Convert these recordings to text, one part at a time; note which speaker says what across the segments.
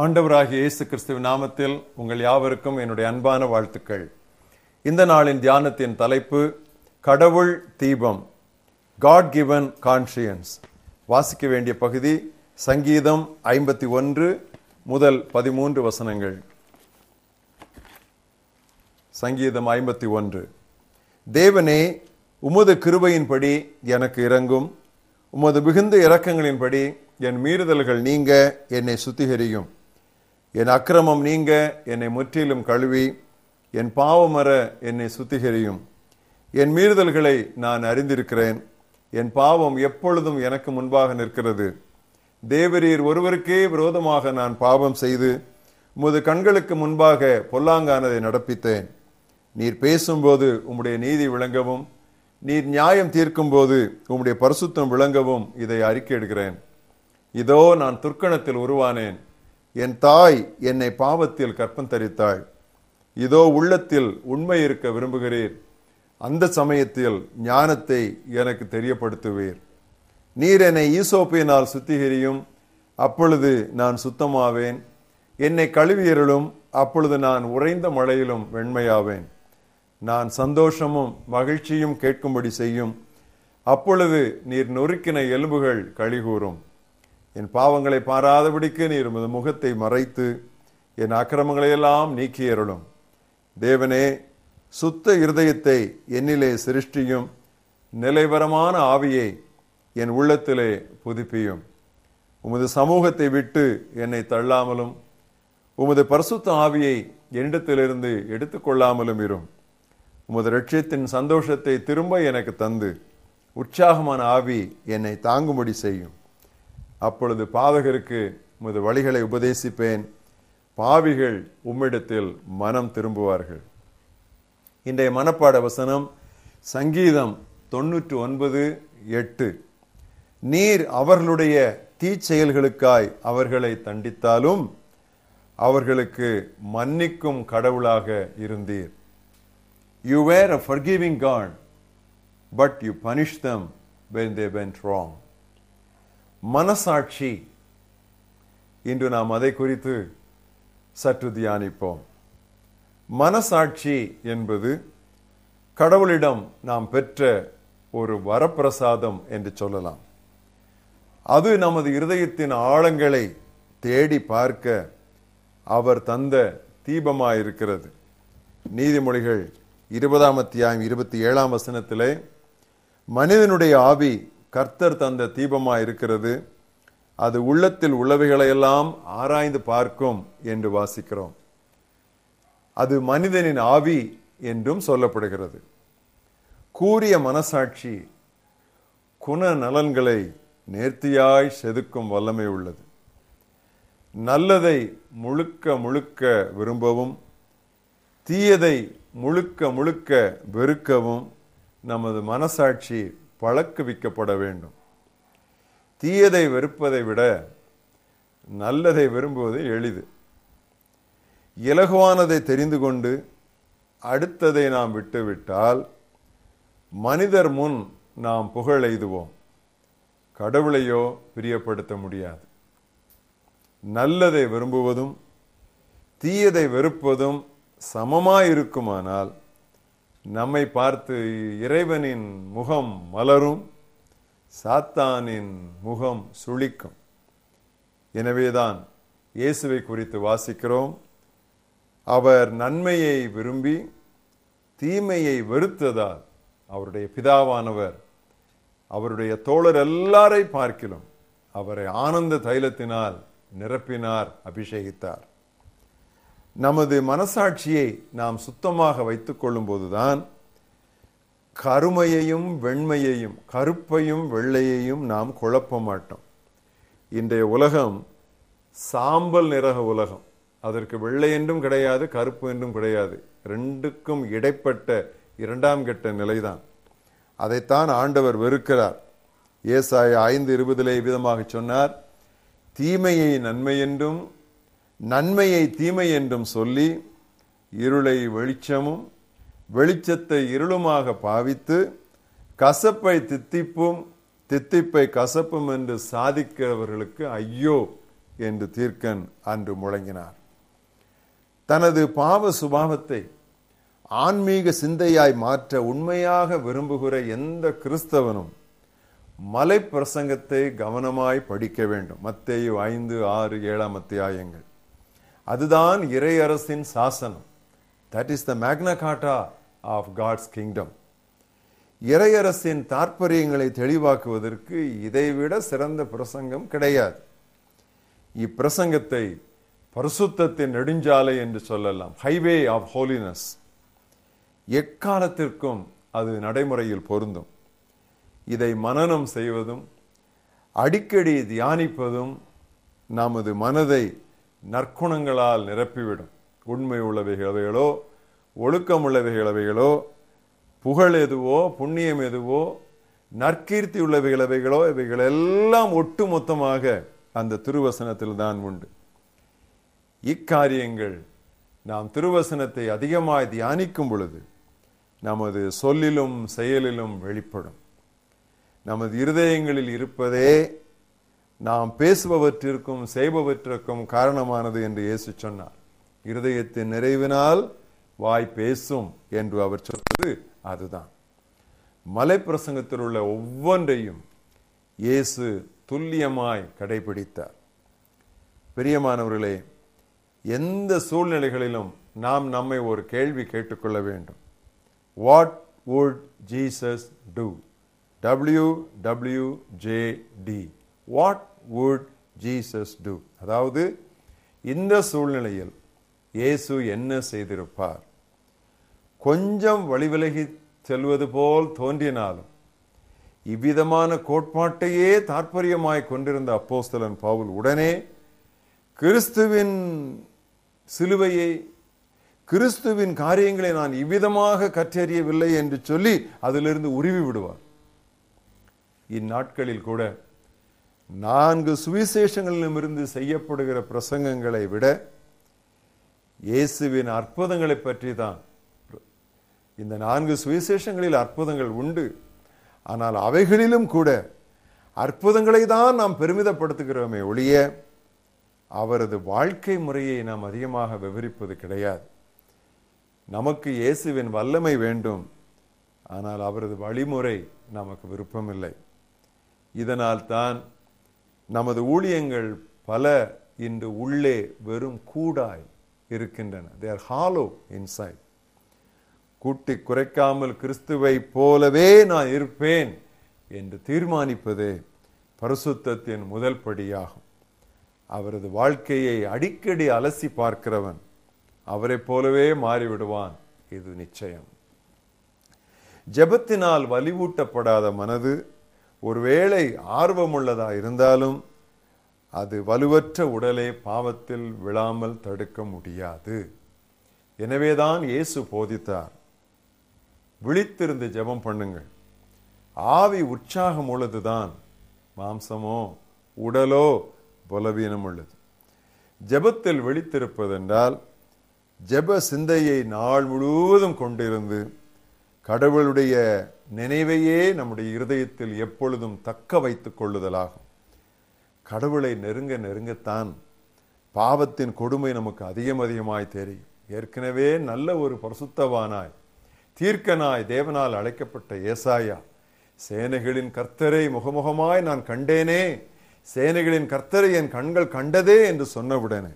Speaker 1: ஆண்டவராகிய இயேசு கிறிஸ்துவின் நாமத்தில் உங்கள் யாவருக்கும் என்னுடைய அன்பான வாழ்த்துக்கள். இந்த நாளின் தியானத்தின் தலைப்பு கடவுள் தீபம் காட் கிவன் கான்சியன்ஸ் வாசிக்க வேண்டிய பகுதி சங்கீதம் ஐம்பத்தி ஒன்று முதல் பதிமூன்று வசனங்கள். சங்கீதம் ஐம்பத்தி ஒன்று. தேவனே உமது கிருபையின்படி எனக்கு இறங்கும் உமது மிகுந்த இரக்கங்களின்படி என் மீறுதல்கள் நீங்க என்னை சுத்திகரியும். என் அக்கிரமம் நீங்க என்னை முற்றிலும் கழுவி என் பாவமர என்னை சுத்திகரியும். என் மீறுதல்களை நான் அறிந்திருக்கிறேன். என் பாவம் எப்பொழுதும் எனக்கு முன்பாக நிற்கிறது. தேவரீர் ஒருவருக்கே விரோதமாக நான் பாவம் செய்து உமது கண்களுக்கு முன்பாக பொல்லாங்கானதை நடப்பித்தேன். நீர் பேசும்போது உம்முடைய நீதி விளங்கவும் நீர் நியாயம் தீர்க்கும் போது உம்முடைய பரிசுத்தம் விளங்கவும் இதை அறிக்கையிடுகிறேன். இதோ நான் துர்க்கணத்தில் உருவானேன். என் தாய் என்னை பாவத்தில் கற்பம் தரித்தாள். இதோ உள்ளத்தில் உண்மை இருக்க விரும்புகிறீர். அந்த சமயத்தில் ஞானத்தை எனக்கு தெரியப்படுத்துவீர். நீர் என்னை ஈசோப்பினால் சுத்திகரியும். அப்பொழுது நான் சுத்தமாவேன். என்னை கழுவியருளும். அப்பொழுது நான் உறைந்த மழையிலும் வெண்மையாவேன். நான் சந்தோஷமும் மகிழ்ச்சியும் கேட்கும்படி செய்யும். அப்பொழுது நீர் நொறுக்கின எலும்புகள் கழிகூறும். என் பாவங்களை பாராதபடிக்கு நீர் உமது முகத்தை மறைத்து என் அக்கிரமங்களை எல்லாம் நீக்கியருளும் தேவனே சுத்த இருதயத்தை என்னிலே சிருஷ்டியும் நிலைவரமான ஆவியை என் உள்ளத்திலே புதுப்பியும். உமது சமூகத்தை விட்டு என்னை தள்ளாமலும் உமது பரிசுத்த ஆவியை என்னிடத்திலிருந்து எடுத்துக்கொள்ளாமலும் இரும். உமது லட்சியத்தின் சந்தோஷத்தை திரும்ப எனக்கு தந்து உற்சாகமான ஆவி என்னை தாங்கும்படி செய்யும். அப்பொழுது பாதகருக்கு உமது வழிகளை உபதேசிப்பேன். பாவிகள் உம்மிடத்தில் மனம் திரும்புவார்கள். இன்றைய மனப்பாட வசனம் சங்கீதம் தொன்னூற்று ஒன்பது எட்டு. நீர் அவர்களுடைய தீச்செயல்களுக்காய் அவர்களை தண்டித்தாலும் அவர்களுக்கு மன்னிக்கும் கடவுளாக இருந்தீர். You were a forgiving God but you punish them when they went wrong மனசாட்சி இன்று நாம் அதை குறித்து சற்று தியானிப்போம். மனசாட்சி என்பது கடவுளிடம் நாம் பெற்ற ஒரு வரப்பிரசாதம் என்று சொல்லலாம். அது நமது இருதயத்தின் ஆழங்களை தேடி பார்க்க அவர் தந்த தீபமாயிருக்கிறது. நீதிமொழிகள் இருபதாம் அத்தியாயம் இருபத்தி ஏழாம் வசனத்திலே மனிதனுடைய ஆவி கர்த்தர் தந்த தீபமா இருக்கிறது அது உள்ளத்தில் உள்ளவைகளையெல்லாம் ஆராய்ந்து பார்க்கும் என்று வாசிக்கிறோம். அது மனிதனின் ஆவி என்றும் சொல்லப்படுகிறது. கூறிய மனசாட்சி குண நலன்களை நேர்த்தியாய் செதுக்கும் வல்லமை உள்ளது. நல்லதை முழுக்க முழுக்க விரும்பவும் தீயதை முழுக்க முழுக்க வெறுக்கவும் நமது மனசாட்சி பழக்குவிக்கப்பட வேண்டும் தீயதை வெறுப்பதை விட நல்லதை விரும்புவது எளிது. இலகுவானதை தெரிந்து கொண்டு அடுத்ததை நாம் விட்டுவிட்டால் மனிதர் முன் நாம் புகழ் எய்துவோம். கடவுளையோ பிரியப்படுத்த முடியாது. நல்லதை விரும்புவதும் தீயதை வெறுப்பதும் சமமாயிருக்குமானால் நம்மை பார்த்து இறைவனின் முகம் மலரும் சாத்தானின் முகம் சுளிக்கும். எனவேதான் இயேசுவை குறித்து வாசிக்கிறோம். அவர் நன்மையை விரும்பி தீமையை வெறுத்ததால் அவருடைய பிதாவானவர் அவருடைய தோழர் எல்லாரை பார்க்கிலும் அவரை ஆனந்த தைலத்தினால் நிரப்பினார் அபிஷேகித்தார். நமது மனசாட்சியை நாம் சுத்தமாக வைத்து கொள்ளும்போதுதான் கருமையையும் வெண்மையையும் கருப்பையும் வெள்ளையையும் நாம் குழப்ப மாட்டோம். இன்றைய உலகம் சாம்பல் நிறக உலகம். அதற்கு வெள்ளை என்றும் கிடையாது கருப்பு என்றும் கிடையாது. ரெண்டுக்கும் இடைப்பட்ட இரண்டாம் கட்ட நிலைதான். அதைத்தான் ஆண்டவர் வெறுக்கிறார். ஏசாய ஐந்து இருபதிலே விதமாக சொன்னார் தீமையை நன்மை என்றும் நன்மையை தீமை என்றும் சொல்லி இருளை வெளிச்சமும் வெளிச்சத்தை இருளுமாக பாவித்து கசப்பை தித்திப்பும் தித்திப்பை கசப்பும் என்று சாதிக்கிறவர்களுக்கு ஐயோ என்று தீர்க்கன் அன்று முழங்கினார். தனது பாவ சுபாவத்தை ஆன்மீக சிந்தையாய் மாற்ற உண்மையாக விரும்புகிற எந்த கிறிஸ்தவனும் மலை பிரசங்கத்தை கவனமாய் படிக்க வேண்டும். மத்தேயு ஐந்து ஆறு ஏழாம் அத்தியாயங்கள். அதுதான் இறையரசின் சாசனம். That is the Magna Carta of God's kingdom இறையரசின் தாற்பயங்களை தெளிவாக்குவதற்கு இதைவிட சிறந்த பிரசங்கம் கிடையாது. இப்பிரசங்கத்தை பரிசுத்தத்தின் நெடுஞ்சாலை என்று சொல்லலாம். ஹைவே ஆஃப் ஹோலினஸ் எக்காலத்திற்கும் அது நடைமுறையில் பொருந்தும். இதை மனனம் செய்வதும் அடிக்கடி தியானிப்பதும் நமது மனதை நற்குணங்களால் நிரப்பிவிடும். உண்மை உள்ளவைகளவைகளோ ஒழுக்கம் உள்ளவைகளவைகளோ புகழ் எதுவோ புண்ணியம் எதுவோ நற்கீர்த்தி உள்ளவைகளவைகளோ இவைகளெல்லாம் ஒட்டுமொத்தமாக ஒட்டு மொத்தமாக அந்த திருவசனத்தில் தான் உண்டு. இக்காரியங்கள் நாம் திருவசனத்தை அதிகமாய் தியானிக்கும் பொழுது நமது சொல்லிலும் செயலிலும் வெளிப்படும். நமது இருதயங்களில் இருப்பதே நாம் பேசுபவற்றிற்கும் செய்பவற்றிற்கும் காரணமானது என்று இயேசு சொன்னார். இருதயத்தின் நிறைவினால் வாய் பேசும் என்று அவர் சொல்வது அதுதான். மலை பிரசங்கத்தில் உள்ள ஒவ்வொன்றையும் இயேசு துல்லியமாய் கடைபிடித்தார். பெரியமானவர்களே எந்த சூழ்நிலைகளிலும் நாம் நம்மை ஒரு கேள்வி கேட்டுக்கொள்ள வேண்டும். What would Jesus do W W J D what would Jesus do அதாவது இந்த சூழ்நிலையில் இயேசு என்ன செய்திருப்பார்? கொஞ்சம் வழிவிலகி செல்வது போல் தோன்றினாலும் இவ்விதமான கோட்பாட்டையே தாற்பயமாய் கொண்டிருந்த அப்போஸ்தலன் பவுல் உடனே கிறிஸ்துவின் சிலுவையை கிறிஸ்துவின் காரியங்களை நான் இவ்விதமாக கற்றறியவில்லை என்று சொல்லி அதிலிருந்து உருவி விடுவார். இந்நாட்களில் கூட நான்கு சுவிசேஷங்களிலுமிருந்து செய்யப்படுகிற பிரசங்கங்களை விட இயேசுவின் அற்புதங்களை பற்றி தான் இந்த நான்கு சுவிசேஷங்களில் அற்புதங்கள் உண்டு. ஆனால் அவைகளிலும் கூட அற்புதங்களை தான் நாம் பெருமிதப்படுத்துகிறோமே ஒழிய அவரது வாழ்க்கை முறையை நாம் அதிகமாக விவரிப்பது கிடையாது. நமக்கு இயேசுவின் வல்லமை வேண்டும். ஆனால் அவரது வழிமுறை நமக்கு விருப்பமில்லை. இதனால் தான் நமது ஊழியங்கள் பல இன்று உள்ளே வெறும் கூடாய் இருக்கின்றன. தேர் ஹாலோ இன்சைட் கூட்டி குறைக்காமல் கிறிஸ்துவை போலவே நான் இருப்பேன் என்று தீர்மானிப்பதே பரிசுத்தத்தின் முதல் படியாகும். அவரது வாழ்க்கையை அடிக்கடி அலசி பார்க்கிறவன் அவரை போலவே மாறிவிடுவான். இது நிச்சயம். ஜெபத்தினால் வலிவூட்டப்படாத மனது ஒருவேளை ஆர்வமுள்ளதா இருந்தாலும் அது வலுவற்ற உடலை பாவத்தில் விழாமல் தடுக்க முடியாது. எனவேதான் இயேசு போதித்தார். விழித்திருந்து ஜெபம் பண்ணுங்கள். ஆவி உற்சாகம் உள்ளதுதான். மாம்சமோ உடலோ பலவீனம் உள்ளது. ஜெபத்தில் விழித்திருப்பதென்றால் ஜெப சிந்தையை நாள் முழுவதும் கொண்டிருந்து கடவுளுடைய நினைவையே நம்முடைய இருதயத்தில் எப்பொழுதும் தக்க வைத்துக் கொள்ளுதலாகும். கடவுளை நெருங்க நெருங்கத்தான் பாவத்தின் கொடுமை நமக்கு அதிகம் அதிகமாய் தெரியும். ஏற்கனவே நல்ல ஒரு பரிசுத்தவானாய் தீர்க்கனாய் தேவனால் அழைக்கப்பட்ட ஏசாயா சேனைகளின் கர்த்தரை முகமுகமாய் நான் கண்டேனே சேனைகளின் கர்த்தரை என் கண்கள் கண்டதே என்று சொன்னவுடனே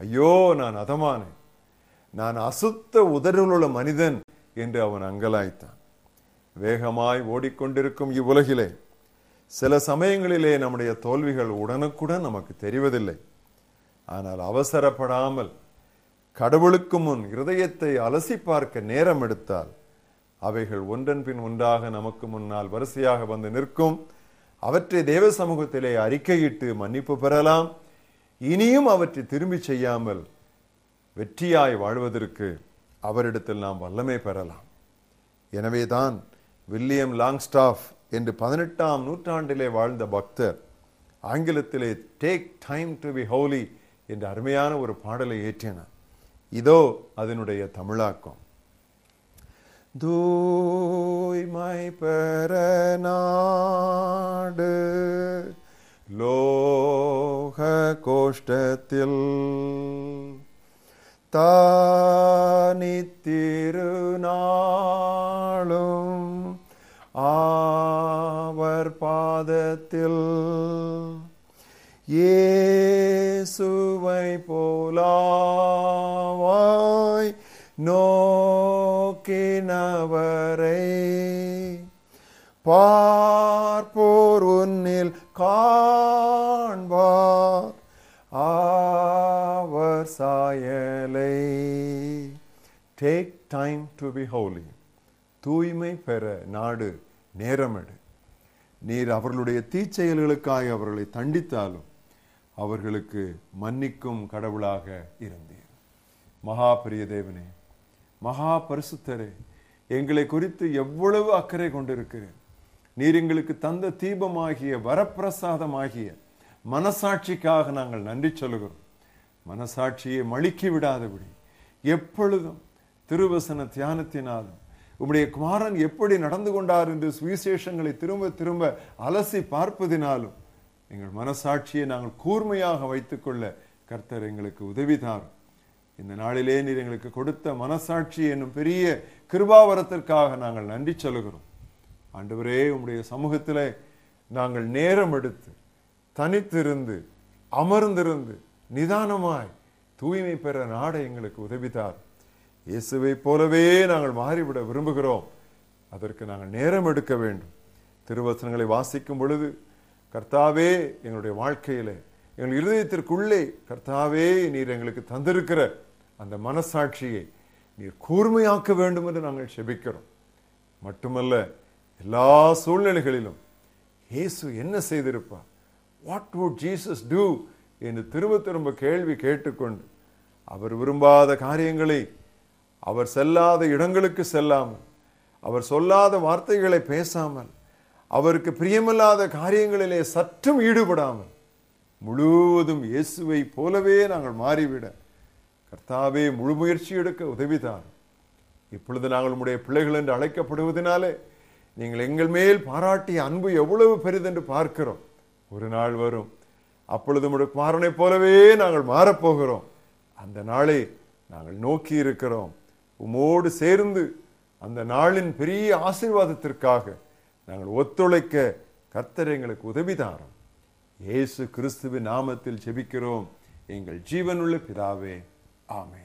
Speaker 1: ஐயோ நான் அதமானேன். நான் அசுத்த உதடுகளுள்ள மனிதன் என்று அவன் அங்கலாய்த்தான். வேகமாய் ஓடிக்கொண்டிருக்கும் இவ்வுலகிலே சில சமயங்களிலே நம்முடைய தோல்விகள் உடனுக்குடன் நமக்கு தெரிவதில்லை. ஆனால் அவசரப்படாமல் கடவுளுக்கு முன் இருதயத்தை அலசி பார்க்க நேரம் எடுத்தால் அவைகள் ஒன்றன் பின் ஒன்றாக நமக்கு முன்னால் வரிசையாக வந்து நிற்கும். அவற்றை தேவ சமூகத்திலே அறிக்கையிட்டு மன்னிப்பு பெறலாம். இனியும் அவற்றை திரும்பி செய்யாமல் வெற்றியாய் வாழ்வதற்கு அவரிடத்தில் நாம் வல்லமை பெறலாம். எனவேதான் வில்லியம் லாங்ஸ்டாஃப் என்று பதினெட்டாம் நூற்றாண்டிலே வாழ்ந்த பக்தர் ஆங்கிலத்திலே take time to be holy என்ற அருமையான ஒரு பாடலை ஏற்றினார். இதோ அதனுடைய தமிழாக்கம். தூய்மை பெறநாடு லோக கோஷ்டத்தில் தானித்திருநாளும் பாதத்தில். இயேசுவை போலாவாய் நோக்கினவரை. பார்ப்போர் உன்னில் காண்பார். அவர் சாயலை. Take time to be holy தூய்மை பெற நாடு நேரமெடு. நீர் அவர்களுடைய தீச்செயல்களுக்காக அவர்களை தண்டித்தாலும் அவர்களுக்கு மன்னிக்கும் கடவுளாக இருந்தீர். மகா பிரிய தேவனே மகா பரிசுத்தரே எங்களை குறித்து எவ்வளவு அக்கறை கொண்டிருக்கிறேன். நீர் எங்களுக்கு தந்த தீபமாகிய வரப்பிரசாதமாகிய மனசாட்சிக்காக நாங்கள் நன்றி சொல்லுகிறோம். மனசாட்சியை மழுக்கி விடாதபடி எப்பொழுதும் திருவசன தியானத்தினாலும் உம்முடைய குமாரன் எப்படி நடந்து கொண்டார் என்று சுவிசேஷங்களை திரும்ப திரும்ப அலசி பார்ப்பதினாலும் எங்கள் மனசாட்சியை நாங்கள் கூர்மையாக வைத்துக்கொள்ள கர்த்தர் எங்களுக்கு உதவி தாரும். இந்த நாளிலே நீர் எங்களுக்கு கொடுத்த மனசாட்சி என்னும் பெரிய கிருபாவரத்திற்காக நாங்கள் நன்றி சொல்கிறோம் ஆண்டவரே உம்முடைய சமூகத்தில் நாங்கள் நேரம் எடுத்து தனித்திருந்து அமர்ந்திருந்து நிதானமாய் தூய்மை பெற நாட எங்களுக்கு உதவிதார் இயேசுவை போலவே நாங்கள் மாறிவிட விரும்புகிறோம். அதற்கு நாங்கள் நேரம் எடுக்க வேண்டும். திருவசனங்களை வாசிக்கும் பொழுது கர்த்தாவே எங்களுடைய வாழ்க்கையில் எங்கள் இருதயத்திற்குள்ளே கர்த்தாவே நீர் எங்களுக்கு தந்திருக்கிற அந்த மனசாட்சியை நீர் கூர்மையாக்க வேண்டும் என்று நாங்கள் செபிக்கிறோம். மட்டுமல்ல எல்லா சூழ்நிலைகளிலும் இயேசு என்ன செய்திருப்பார்? வாட் வுட் ஜீசஸ் டூ என்று திரும்ப திரும்ப கேள்வி கேட்டுக்கொண்டு அவர் விரும்பாத காரியங்களை அவர் செல்லாத இடங்களுக்கு செல்லாமல் அவர் சொல்லாத வார்த்தைகளை பேசாமல் அவருக்கு பிரியமில்லாத காரியங்களிலே சற்றும் ஈடுபடாமல் முழுவதும் இயேசுவை போலவே நாங்கள் மாறிவிட கர்த்தாவே முழு முயற்சி எடுக்க உதவிதான். இப்பொழுது நாங்கள் உடைய பிள்ளைகள் என்று அழைக்கப்படுவதனாலே நீங்கள் எங்கள் மேல் பாராட்டிய அன்பு எவ்வளவு பெரிதென்று பார்க்கிறோம். ஒரு நாள் வரும். அப்பொழுது உம்முடைய குமாரனைப் போலவே நாங்கள் மாறப்போகிறோம். அந்த நாளை நாங்கள் நோக்கி இருக்கிறோம். உமோடு சேர்ந்து அந்த நாளின் பெரிய ஆசீர்வாதத்திற்காக நாங்கள் ஒத்துழைக்க கர்த்தர் எங்களுக்கு உதவிதாரம். இயேசு கிறிஸ்துவின் நாமத்தில் ஜெபிக்கிறோம். எங்கள் ஜீவனுள்ள பிதாவே. ஆமே